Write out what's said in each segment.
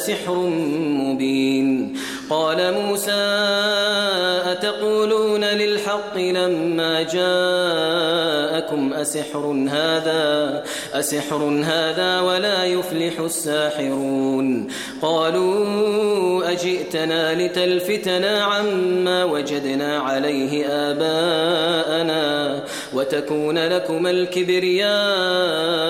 لسحر مبين. قال موسى أتقولون للحق لما جاءكم أسحر هذا؟ أسحر هذا ولا يفلح الساحرون. قالوا أجئتنا لتلفتنا عما وجدنا عليه آباءنا وتكون لكم الكبرياء.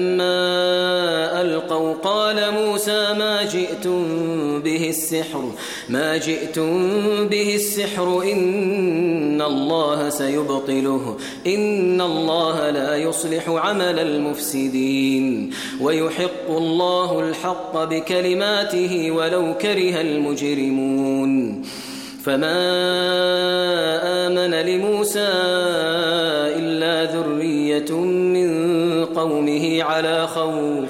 ما جئتم به السحر ما جئتم به السحر إن الله سيبطله إن الله لا يصلح عمل المفسدين ويحق الله الحق بكلماته ولو كره المجرمون. فما آمن لموسى إلا ذرية من قومه على خوف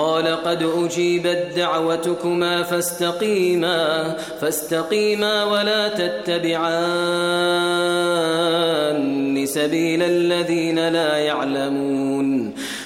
قال قد أجيبت دعوتكما فاستقيما فاستقيما ولا تتبعان سبيل الذين لا يعلمون.